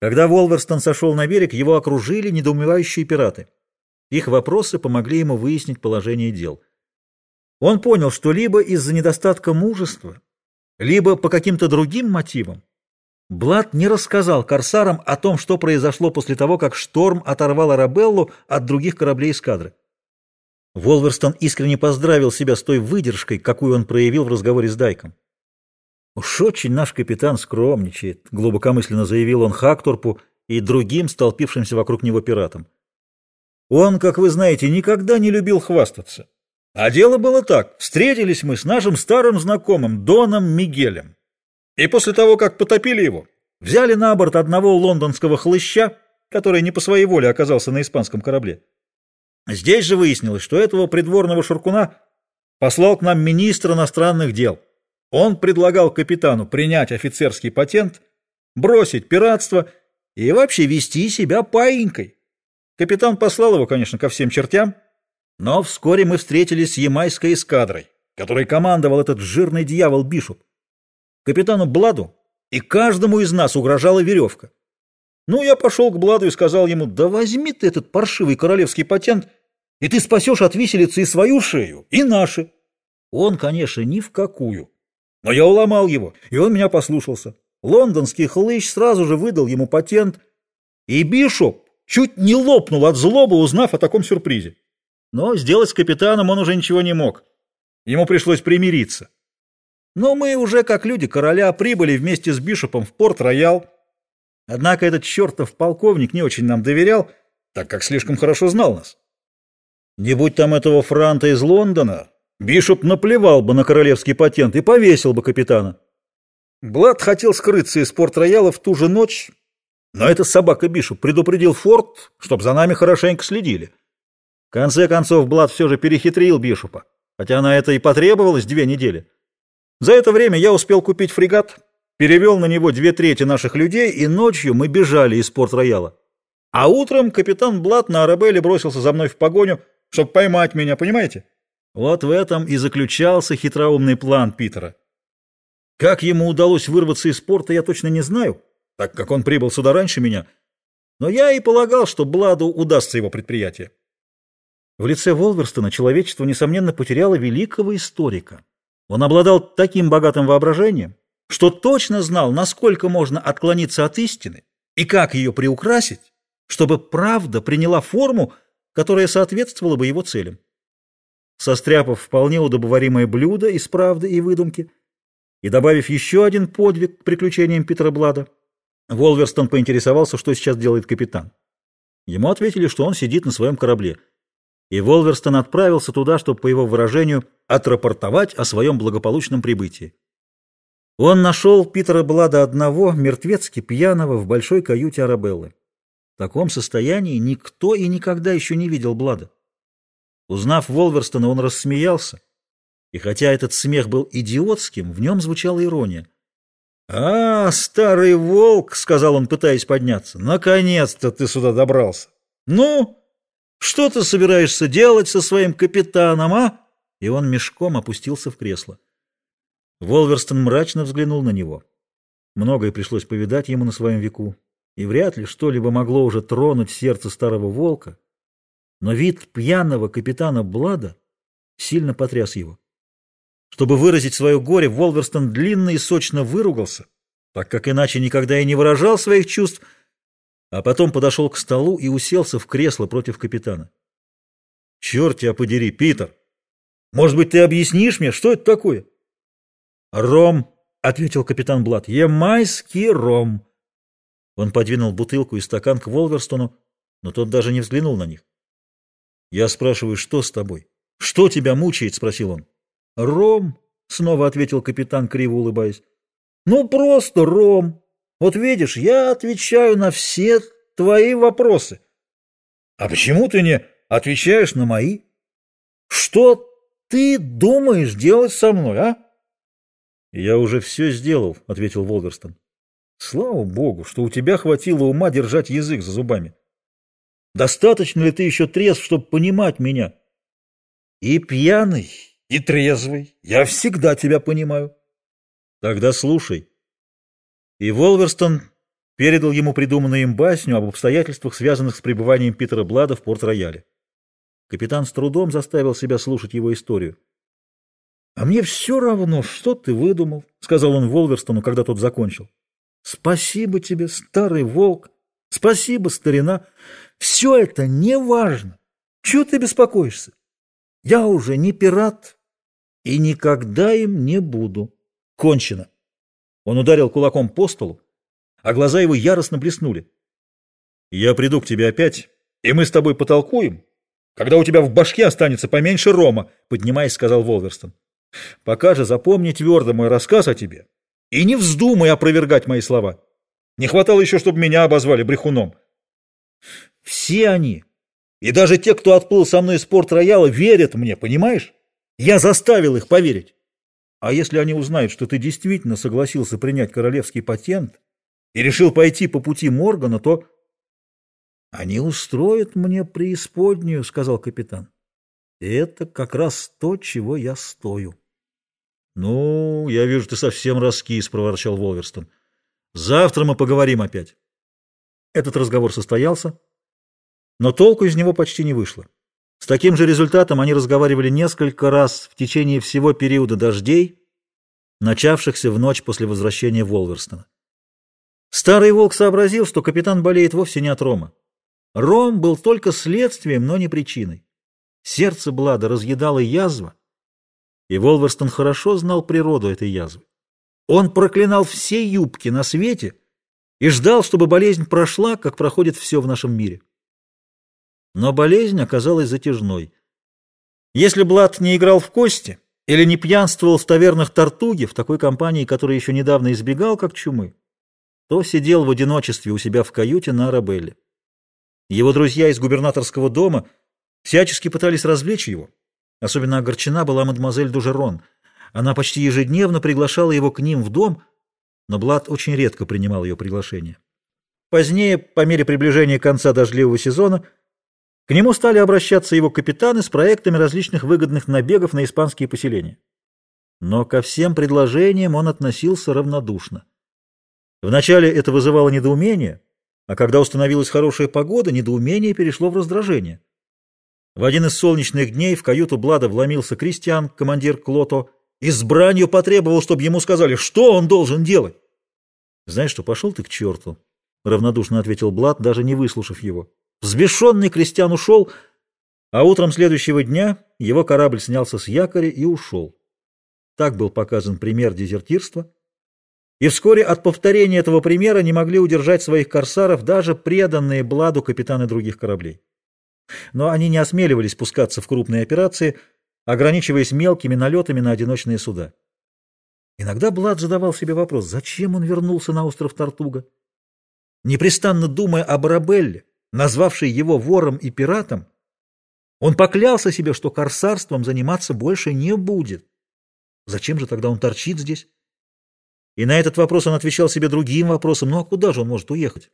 Когда Волверстон сошел на берег, его окружили недоумевающие пираты. Их вопросы помогли ему выяснить положение дел. Он понял, что либо из-за недостатка мужества, либо по каким-то другим мотивам Блад не рассказал корсарам о том, что произошло после того, как шторм оторвал Арабеллу от других кораблей эскадры. Волверстон искренне поздравил себя с той выдержкой, какую он проявил в разговоре с Дайком. «Уж очень наш капитан скромничает», — глубокомысленно заявил он Хакторпу и другим столпившимся вокруг него пиратам. «Он, как вы знаете, никогда не любил хвастаться. А дело было так. Встретились мы с нашим старым знакомым Доном Мигелем. И после того, как потопили его, взяли на борт одного лондонского хлыща, который не по своей воле оказался на испанском корабле. Здесь же выяснилось, что этого придворного шуркуна послал к нам министр иностранных дел. Он предлагал капитану принять офицерский патент, бросить пиратство и вообще вести себя паинькой. Капитан послал его, конечно, ко всем чертям, но вскоре мы встретились с ямайской эскадрой, которой командовал этот жирный дьявол Бишоп. Капитану Бладу и каждому из нас угрожала веревка. Ну, я пошел к Бладу и сказал ему, да возьми ты этот паршивый королевский патент, и ты спасешь от виселицы и свою шею, и наши. Он, конечно, ни в какую. Но я уломал его, и он меня послушался. Лондонский хлыщ сразу же выдал ему патент, и Бишоп чуть не лопнул от злобы, узнав о таком сюрпризе. Но сделать с капитаном он уже ничего не мог. Ему пришлось примириться. Но мы уже, как люди короля, прибыли вместе с Бишопом в Порт-Роял. Однако этот чертов полковник не очень нам доверял, так как слишком хорошо знал нас. Не будь там этого франта из Лондона, Бишоп наплевал бы на королевский патент и повесил бы капитана. Блад хотел скрыться из Порт-Рояла в ту же ночь, но эта собака Бишоп предупредил Форд, чтоб за нами хорошенько следили. В конце концов, Блад все же перехитрил Бишопа, хотя на это и потребовалось две недели. За это время я успел купить фрегат, перевел на него две трети наших людей, и ночью мы бежали из порт-рояла. А утром капитан Блат на Арабелле бросился за мной в погоню, чтобы поймать меня, понимаете? Вот в этом и заключался хитроумный план Питера. Как ему удалось вырваться из порта, я точно не знаю, так как он прибыл сюда раньше меня, но я и полагал, что Бладу удастся его предприятие. В лице Волверстона человечество, несомненно, потеряло великого историка. Он обладал таким богатым воображением, что точно знал, насколько можно отклониться от истины и как ее приукрасить, чтобы правда приняла форму, которая соответствовала бы его целям. Состряпав вполне удобоваримое блюдо из правды и выдумки и добавив еще один подвиг к приключениям Питера Блада, Волверстон поинтересовался, что сейчас делает капитан. Ему ответили, что он сидит на своем корабле – и Волверстон отправился туда, чтобы, по его выражению, отрапортовать о своем благополучном прибытии. Он нашел Питера Блада одного, мертвецки пьяного, в большой каюте Арабеллы. В таком состоянии никто и никогда еще не видел Блада. Узнав Волверстона, он рассмеялся, и хотя этот смех был идиотским, в нем звучала ирония. «А, старый волк!» — сказал он, пытаясь подняться. «Наконец-то ты сюда добрался! Ну, что ты собираешься делать со своим капитаном, а? И он мешком опустился в кресло. Волверстон мрачно взглянул на него. Многое пришлось повидать ему на своем веку, и вряд ли что-либо могло уже тронуть сердце старого волка, но вид пьяного капитана Блада сильно потряс его. Чтобы выразить свое горе, Волверстон длинно и сочно выругался, так как иначе никогда и не выражал своих чувств, а потом подошел к столу и уселся в кресло против капитана. «Черт тебя подери, Питер! Может быть, ты объяснишь мне, что это такое?» «Ром», — ответил капитан Блад, — «ямайский ром». Он подвинул бутылку и стакан к Волверстону, но тот даже не взглянул на них. «Я спрашиваю, что с тобой? Что тебя мучает?» — спросил он. «Ром», — снова ответил капитан, криво улыбаясь. «Ну, просто ром. Вот видишь, я отвечаю на все твои вопросы. А почему ты не отвечаешь на мои? Что ты думаешь делать со мной, а? Я уже все сделал, ответил Волверстон. Слава богу, что у тебя хватило ума держать язык за зубами. Достаточно ли ты еще трезв, чтобы понимать меня? И пьяный, и трезвый. Я всегда тебя понимаю. Тогда слушай. И Волверстон передал ему придуманную им басню об обстоятельствах, связанных с пребыванием Питера Блада в Порт-Рояле. Капитан с трудом заставил себя слушать его историю. «А мне все равно, что ты выдумал», — сказал он Волверстону, когда тот закончил. «Спасибо тебе, старый волк, спасибо, старина. Все это не важно. Чего ты беспокоишься? Я уже не пират и никогда им не буду. Кончено». Он ударил кулаком по столу, а глаза его яростно блеснули. «Я приду к тебе опять, и мы с тобой потолкуем, когда у тебя в башке останется поменьше рома», — поднимаясь, сказал Волверстон. «Пока же запомни твердо мой рассказ о тебе и не вздумай опровергать мои слова. Не хватало еще, чтобы меня обозвали брехуном». «Все они, и даже те, кто отплыл со мной из порт-рояла, верят мне, понимаешь? Я заставил их поверить. А если они узнают, что ты действительно согласился принять королевский патент, и решил пойти по пути Моргана, то... — Они устроят мне преисподнюю, — сказал капитан. — Это как раз то, чего я стою. — Ну, я вижу, ты совсем раскис, — проворчал Волверстон. — Завтра мы поговорим опять. Этот разговор состоялся, но толку из него почти не вышло. С таким же результатом они разговаривали несколько раз в течение всего периода дождей, начавшихся в ночь после возвращения Волверстона. Старый волк сообразил, что капитан болеет вовсе не от рома. Ром был только следствием, но не причиной. Сердце Блада разъедало язва, и Волверстон хорошо знал природу этой язвы. Он проклинал все юбки на свете и ждал, чтобы болезнь прошла, как проходит все в нашем мире. Но болезнь оказалась затяжной. Если Блад не играл в кости или не пьянствовал в тавернах Тартуги, в такой компании, которой еще недавно избегал, как чумы, то сидел в одиночестве у себя в каюте на Арабелле. Его друзья из губернаторского дома всячески пытались развлечь его. Особенно огорчена была мадемуазель Дужерон. Она почти ежедневно приглашала его к ним в дом, но Блад очень редко принимал ее приглашение. Позднее, по мере приближения конца дождливого сезона, к нему стали обращаться его капитаны с проектами различных выгодных набегов на испанские поселения. Но ко всем предложениям он относился равнодушно. Вначале это вызывало недоумение, а когда установилась хорошая погода, недоумение перешло в раздражение. В один из солнечных дней в каюту Блада вломился Кристиан, командир Клото, и с бранью потребовал, чтобы ему сказали, что он должен делать. «Знаешь что, пошел ты к черту», — равнодушно ответил Блад, даже не выслушав его. Взбешенный Кристиан ушел, а утром следующего дня его корабль снялся с якоря и ушел. Так был показан пример дезертирства, и вскоре от повторения этого примера не могли удержать своих корсаров даже преданные Бладу капитаны других кораблей. Но они не осмеливались пускаться в крупные операции, ограничиваясь мелкими налетами на одиночные суда. Иногда Блад задавал себе вопрос, зачем он вернулся на остров Тартуга? Непрестанно думая об Арабелле, назвавшей его вором и пиратом, он поклялся себе, что корсарством заниматься больше не будет. Зачем же тогда он торчит здесь? И на этот вопрос он отвечал себе другим вопросом, ну а куда же он может уехать?